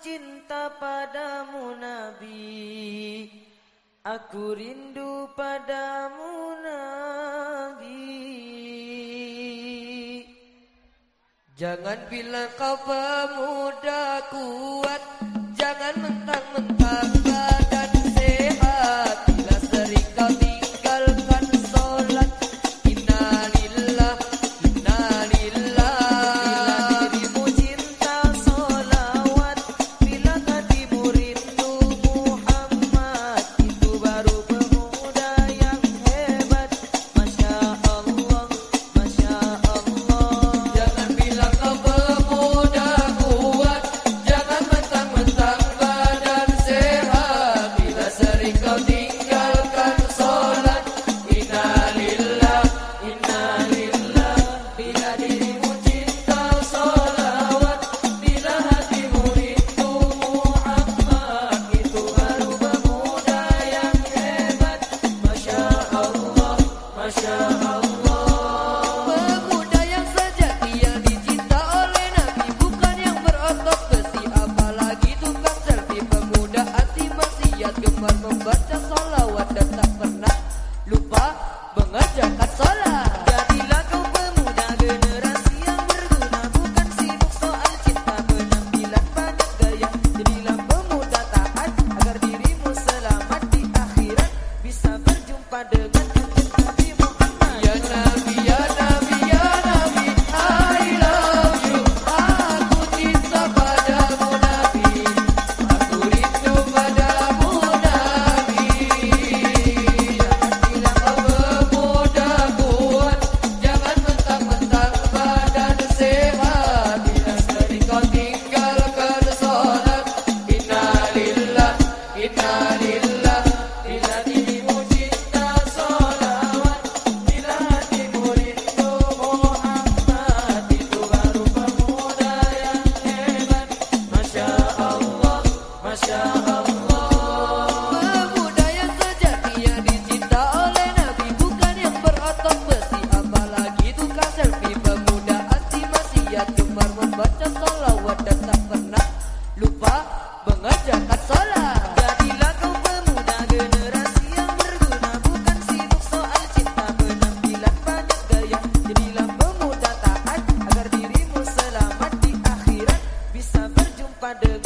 cinta padamu Nabi Aku rindu padamu Nabi Jangan bilang kau pemuda kuat Jangan mentang-mentang kuat -mentang. pada